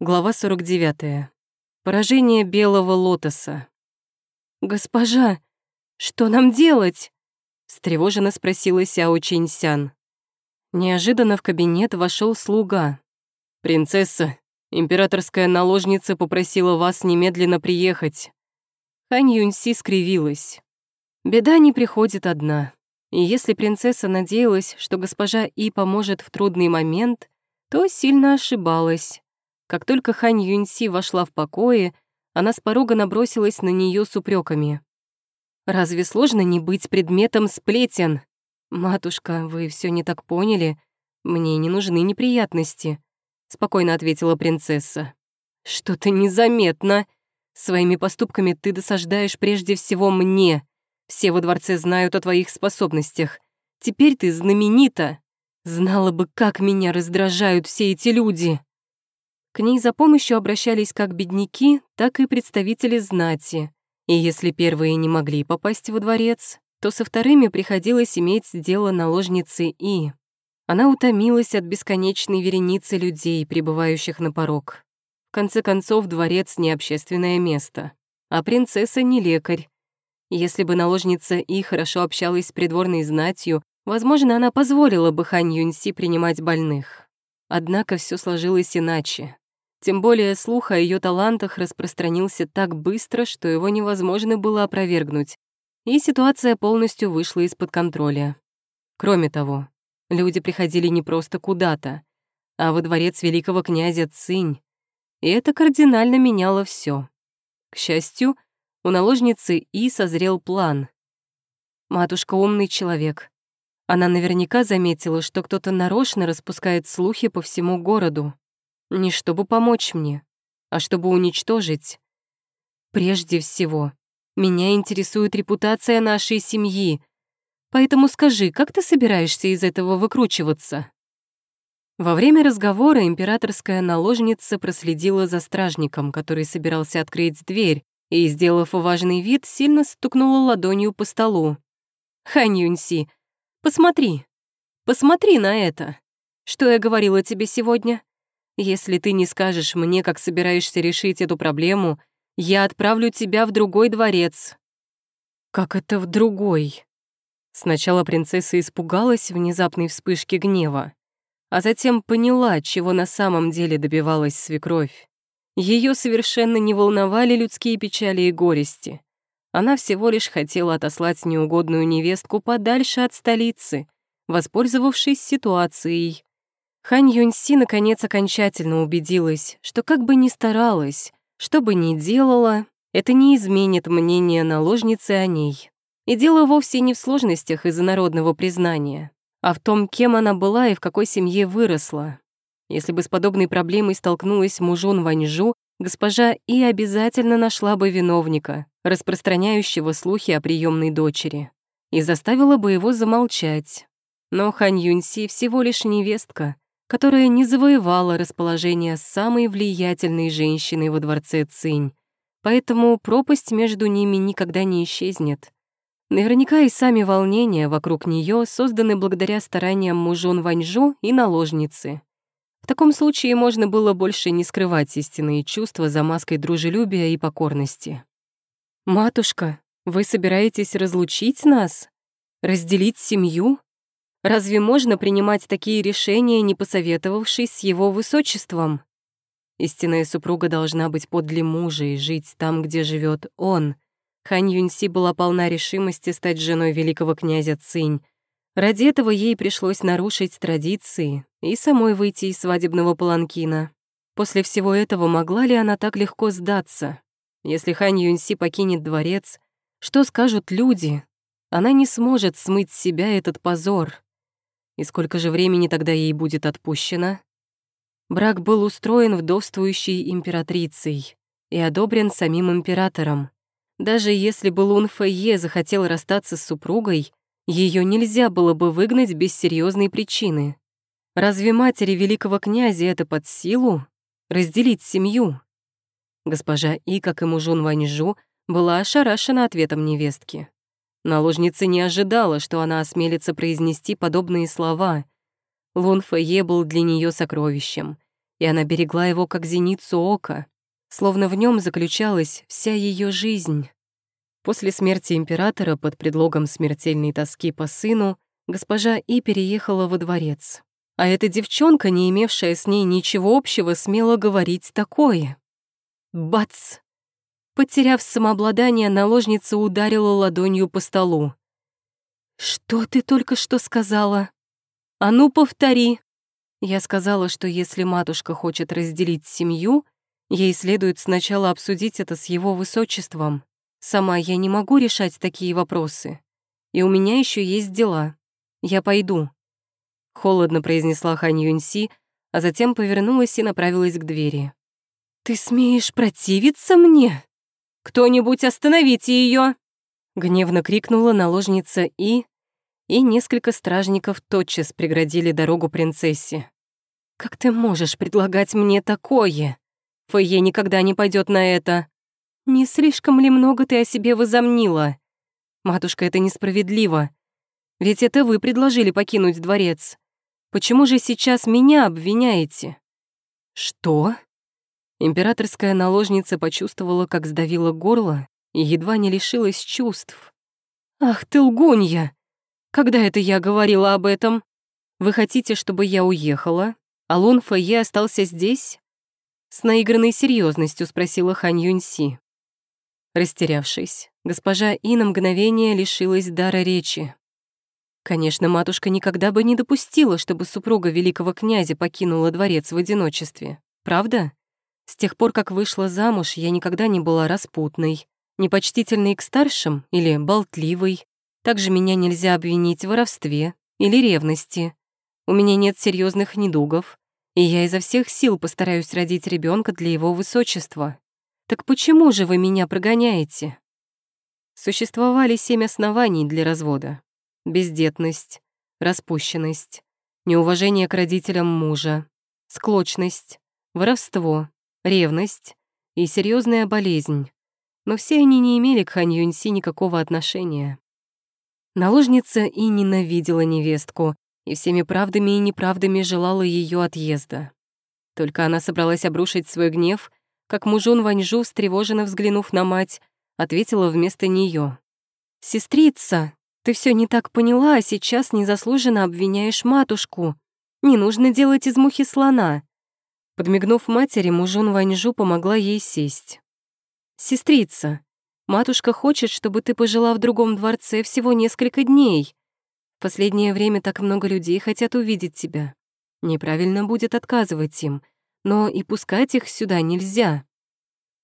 Глава 49. Поражение белого лотоса. «Госпожа, что нам делать?» — встревоженно спросила Сяо Чинсян. Неожиданно в кабинет вошел слуга. «Принцесса, императорская наложница попросила вас немедленно приехать». Хань Юньси скривилась. Беда не приходит одна. И если принцесса надеялась, что госпожа И поможет в трудный момент, то сильно ошибалась. Как только Хань Юньси вошла в покое, она с порога набросилась на нее с упреками. «Разве сложно не быть предметом сплетен? Матушка, вы все не так поняли. Мне не нужны неприятности», — спокойно ответила принцесса. «Что-то незаметно. Своими поступками ты досаждаешь прежде всего мне. Все во дворце знают о твоих способностях. Теперь ты знаменита. Знала бы, как меня раздражают все эти люди. К ней за помощью обращались как бедняки, так и представители знати. И если первые не могли попасть во дворец, то со вторыми приходилось иметь дело наложницы И. Она утомилась от бесконечной вереницы людей, прибывающих на порог. В конце концов, дворец — не общественное место, а принцесса не лекарь, если бы наложница И хорошо общалась с придворной знатью, возможно, она позволила бы Хань Юньси принимать больных. Однако все сложилось иначе. Тем более слух о ее талантах распространился так быстро, что его невозможно было опровергнуть, и ситуация полностью вышла из-под контроля. Кроме того, люди приходили не просто куда-то, а во дворец великого князя Цинь, и это кардинально меняло все. К счастью, у наложницы И созрел план. Матушка умный человек. Она наверняка заметила, что кто-то нарочно распускает слухи по всему городу. Не чтобы помочь мне, а чтобы уничтожить. Прежде всего, меня интересует репутация нашей семьи. Поэтому скажи, как ты собираешься из этого выкручиваться?» Во время разговора императорская наложница проследила за стражником, который собирался открыть дверь, и, сделав важный вид, сильно стукнула ладонью по столу. «Хань Юньси, посмотри, посмотри на это. Что я говорила тебе сегодня? Если ты не скажешь мне, как собираешься решить эту проблему, я отправлю тебя в другой дворец». «Как это в другой?» Сначала принцесса испугалась внезапной вспышки гнева, а затем поняла, чего на самом деле добивалась свекровь. Ее совершенно не волновали людские печали и горести. Она всего лишь хотела отослать неугодную невестку подальше от столицы, воспользовавшись ситуацией. Хань Юньси наконец окончательно убедилась, что как бы ни старалась, что бы ни делала, это не изменит мнение наложницы о ней. И дело вовсе не в сложностях из-за народного признания, а в том, кем она была и в какой семье выросла. Если бы с подобной проблемой столкнулась мужон Ваньжу, госпожа И обязательно нашла бы виновника, распространяющего слухи о приемной дочери, и заставила бы его замолчать. Но Хань Юньси всего лишь невестка, которая не завоевала расположение самой влиятельной женщины во дворце Цинь, поэтому пропасть между ними никогда не исчезнет. Наверняка и сами волнения вокруг нее созданы благодаря стараниям мужон Ваньжу и наложницы. В таком случае можно было больше не скрывать истинные чувства за маской дружелюбия и покорности. «Матушка, вы собираетесь разлучить нас? Разделить семью? Разве можно принимать такие решения, не посоветовавшись с его высочеством? Истинная супруга должна быть подле мужа и жить там, где живет он. Хань Юньси была полна решимости стать женой великого князя Цинь, Ради этого ей пришлось нарушить традиции и самой выйти из свадебного паланкина. После всего этого могла ли она так легко сдаться? Если Хань Юньси покинет дворец, что скажут люди? Она не сможет смыть с себя этот позор. И сколько же времени тогда ей будет отпущено? Брак был устроен вдовствующей императрицей и одобрен самим императором. Даже если бы Лун Фэйе захотел расстаться с супругой, ее нельзя было бы выгнать без серьезной причины. Разве матери великого князя это под силу? Разделить семью? Госпожа И, как и мужун Ваньжу, была ошарашена ответом невестки. Наложница не ожидала, что она осмелится произнести подобные слова. Лун Фэйе был для нее сокровищем, и она берегла его как зеницу ока, словно в нем заключалась вся ее жизнь. После смерти императора под предлогом смертельной тоски по сыну госпожа И переехала во дворец. А эта девчонка, не имевшая с ней ничего общего, смела говорить такое. Бац! Потеряв самообладание, наложница ударила ладонью по столу. «Что ты только что сказала? А ну, повтори!» Я сказала, что если матушка хочет разделить семью, ей следует сначала обсудить это с его высочеством. Сама я не могу решать такие вопросы. И у меня еще есть дела. Я пойду холодно произнесла Хань Юньси, а затем повернулась и направилась к двери. «Ты смеешь противиться мне? Кто-нибудь остановите ее! Гневно крикнула наложница И, и несколько стражников тотчас преградили дорогу принцессе. «Как ты можешь предлагать мне такое? Фойе никогда не пойдет на это. Не слишком ли много ты о себе возомнила? Матушка, это несправедливо. Ведь это вы предложили покинуть дворец. Почему же сейчас меня обвиняете?» «Что?» Императорская наложница почувствовала, как сдавило горло и едва не лишилась чувств. «Ах ты лгунья! Когда это я говорила об этом? Вы хотите, чтобы я уехала, а Лун Фэйе остался здесь?» С наигранной серьезностью спросила Хань Юньси. Растерявшись, госпожа И на мгновение лишилась дара речи. Конечно, матушка никогда бы не допустила, чтобы супруга великого князя покинула дворец в одиночестве. Правда? С тех пор, как вышла замуж, я никогда не была распутной, непочтительной к старшим или болтливой. Также меня нельзя обвинить в воровстве или ревности. У меня нет серьезных недугов, и я изо всех сил постараюсь родить ребенка для его высочества. Так почему же вы меня прогоняете? Существовали семь оснований для развода бездетность, распущенность, неуважение к родителям мужа, склочность, воровство, ревность и серьезная болезнь. Но все они не имели к Хан Юньси никакого отношения. Наложница и ненавидела невестку, и всеми правдами и неправдами желала ее отъезда. Только она собралась обрушить свой гнев, как мужун Ваньжу, встревоженно взглянув на мать, ответила вместо нее: «Сестрица, ты все не так поняла, а сейчас незаслуженно обвиняешь матушку. Не нужно делать из мухи слона». Подмигнув матери, мужон Ваньжу помогла ей сесть. «Сестрица, матушка хочет, чтобы ты пожила в другом дворце всего несколько дней. В последнее время так много людей хотят увидеть тебя. Неправильно будет отказывать им, но и пускать их сюда нельзя».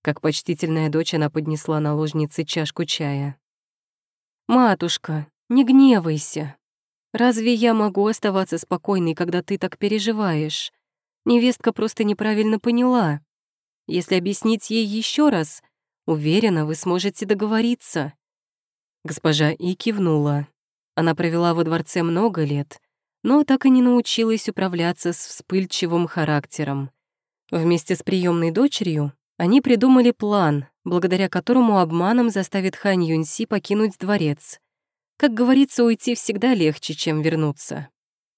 Как почтительная дочь она поднесла наложнице чашку чая. «Матушка, не гневайся. Разве я могу оставаться спокойной, когда ты так переживаешь? Невестка просто неправильно поняла. Если объяснить ей еще раз, уверена, вы сможете договориться». Госпожа И кивнула. Она провела во дворце много лет, но так и не научилась управляться с вспыльчивым характером. Вместе с приемной дочерью они придумали план, благодаря которому обманом заставит Хань Юньси покинуть дворец. Как говорится, уйти всегда легче, чем вернуться.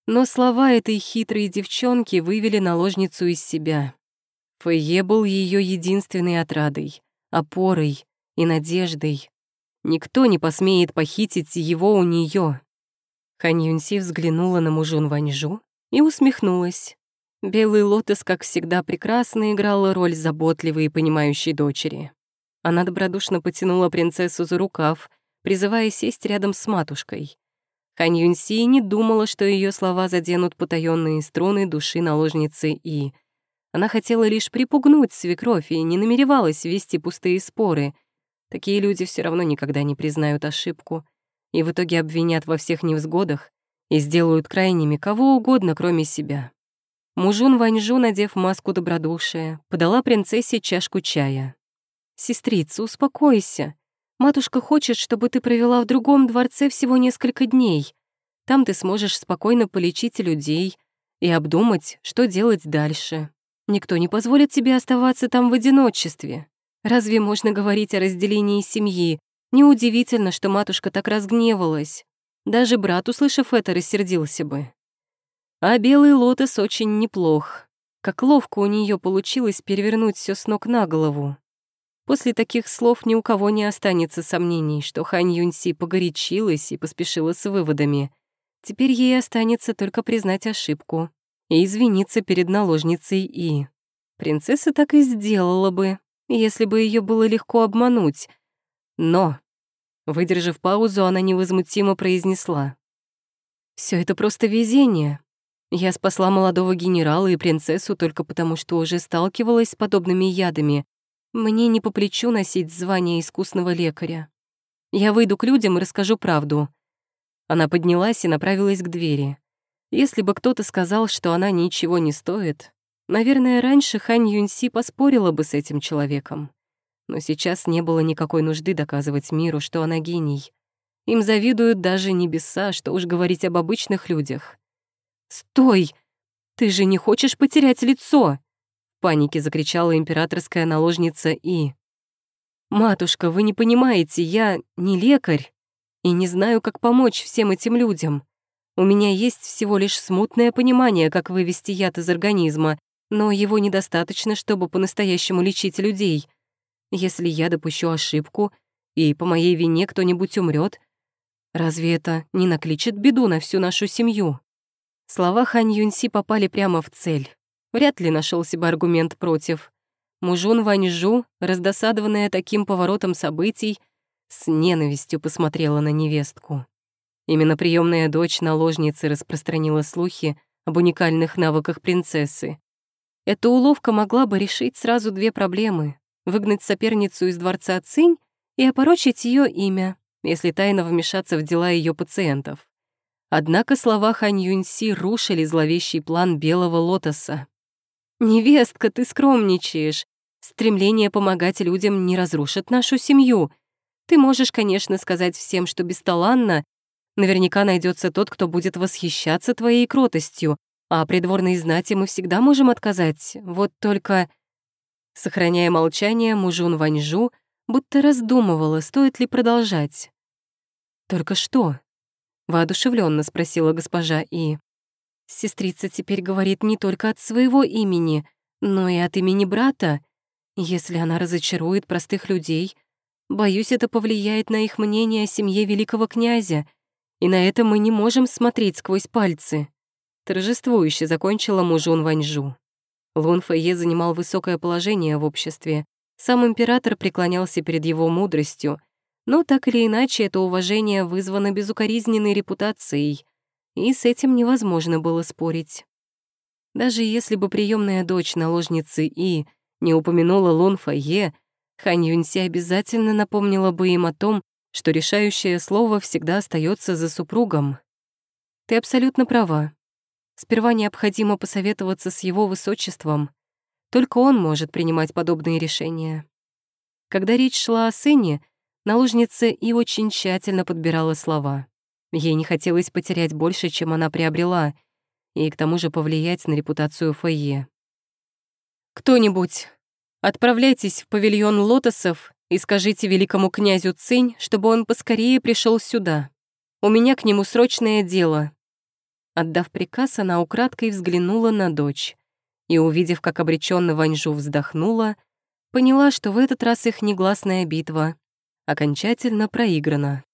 Но слова этой хитрой девчонки вывели наложницу из себя. Фойе был ее единственной отрадой, опорой и надеждой. Никто не посмеет похитить его у нее. Хан Юнси взглянула на мужун Ваньжу и усмехнулась. Белый лотос, как всегда, прекрасно играла роль заботливой и понимающей дочери. Она добродушно потянула принцессу за рукав, призывая сесть рядом с матушкой. Хань Юньси не думала, что ее слова заденут потаенные струны души наложницы И. Она хотела лишь припугнуть свекровь и не намеревалась вести пустые споры. Такие люди все равно никогда не признают ошибку и в итоге обвинят во всех невзгодах и сделают крайними кого угодно, кроме себя. Мужун Ваньжу, надев маску добродушия, подала принцессе чашку чая. «Сестрица, успокойся. Матушка хочет, чтобы ты провела в другом дворце всего несколько дней. Там ты сможешь спокойно полечить людей и обдумать, что делать дальше. Никто не позволит тебе оставаться там в одиночестве. Разве можно говорить о разделении семьи? Неудивительно, что матушка так разгневалась. Даже брат, услышав это, рассердился бы. А белый лотос очень неплох. Как ловко у нее получилось перевернуть все с ног на голову. После таких слов ни у кого не останется сомнений, что Хань Юньси погорячилась и поспешила с выводами. Теперь ей останется только признать ошибку и извиниться перед наложницей И. Принцесса так и сделала бы, если бы ее было легко обмануть. Но, выдержав паузу, она невозмутимо произнесла. Все это просто везение. Я спасла молодого генерала и принцессу только потому, что уже сталкивалась с подобными ядами. Мне не по плечу носить звание искусного лекаря. Я выйду к людям и расскажу правду. Она поднялась и направилась к двери. Если бы кто-то сказал, что она ничего не стоит, наверное, раньше Хань Юньси поспорила бы с этим человеком. Но сейчас не было никакой нужды доказывать миру, что она гений. Им завидуют даже небеса, что уж говорить об обычных людях. «Стой! Ты же не хочешь потерять лицо!» Панике закричала императорская наложница И. «Матушка, вы не понимаете, я не лекарь и не знаю, как помочь всем этим людям. У меня есть всего лишь смутное понимание, как вывести яд из организма, но его недостаточно, чтобы по-настоящему лечить людей. Если я допущу ошибку, и по моей вине кто-нибудь умрет, Разве это не накличет беду на всю нашу семью? Слова Хань Юньси попали прямо в цель. Вряд ли нашелся бы аргумент против. Мужун Ваньжу, раздосадованная таким поворотом событий, с ненавистью посмотрела на невестку. Именно приемная дочь наложницы распространила слухи об уникальных навыках принцессы. Эта уловка могла бы решить сразу две проблемы — выгнать соперницу из дворца Цинь и опорочить ее имя, если тайно вмешаться в дела ее пациентов. Однако слова Хань Юньси рушили зловещий план Белого Лотоса. «Невестка, ты скромничаешь. Стремление помогать людям не разрушит нашу семью. Ты можешь, конечно, сказать всем, что бесталанно. Наверняка найдется тот, кто будет восхищаться твоей кротостью, а придворной знати мы всегда можем отказать. Вот только...» Сохраняя молчание, мужун Ваньжу будто раздумывала, стоит ли продолжать. «Только что?» — воодушевленно спросила госпожа И. «Сестрица теперь говорит не только от своего имени, но и от имени брата. Если она разочарует простых людей, боюсь, это повлияет на их мнение о семье великого князя, и на это мы не можем смотреть сквозь пальцы». Торжествующе закончила мужун Ваньжу. Лун Фэйе занимал высокое положение в обществе. Сам император преклонялся перед его мудростью, но так или иначе это уважение вызвано безукоризненной репутацией, и с этим невозможно было спорить. Даже если бы приемная дочь наложницы И не упомянула Лун Файе, Хань Юньси обязательно напомнила бы им о том, что решающее слово всегда остается за супругом. Ты абсолютно права. Сперва необходимо посоветоваться с его высочеством. Только он может принимать подобные решения. Когда речь шла о сыне, Наложница и очень тщательно подбирала слова. Ей не хотелось потерять больше, чем она приобрела, и к тому же повлиять на репутацию фойе. «Кто-нибудь, отправляйтесь в павильон лотосов и скажите великому князю Цинь, чтобы он поскорее пришел сюда. У меня к нему срочное дело». Отдав приказ, она украдкой взглянула на дочь и, увидев, как обреченно Ваньжу вздохнула, поняла, что в этот раз их негласная битва окончательно проиграна.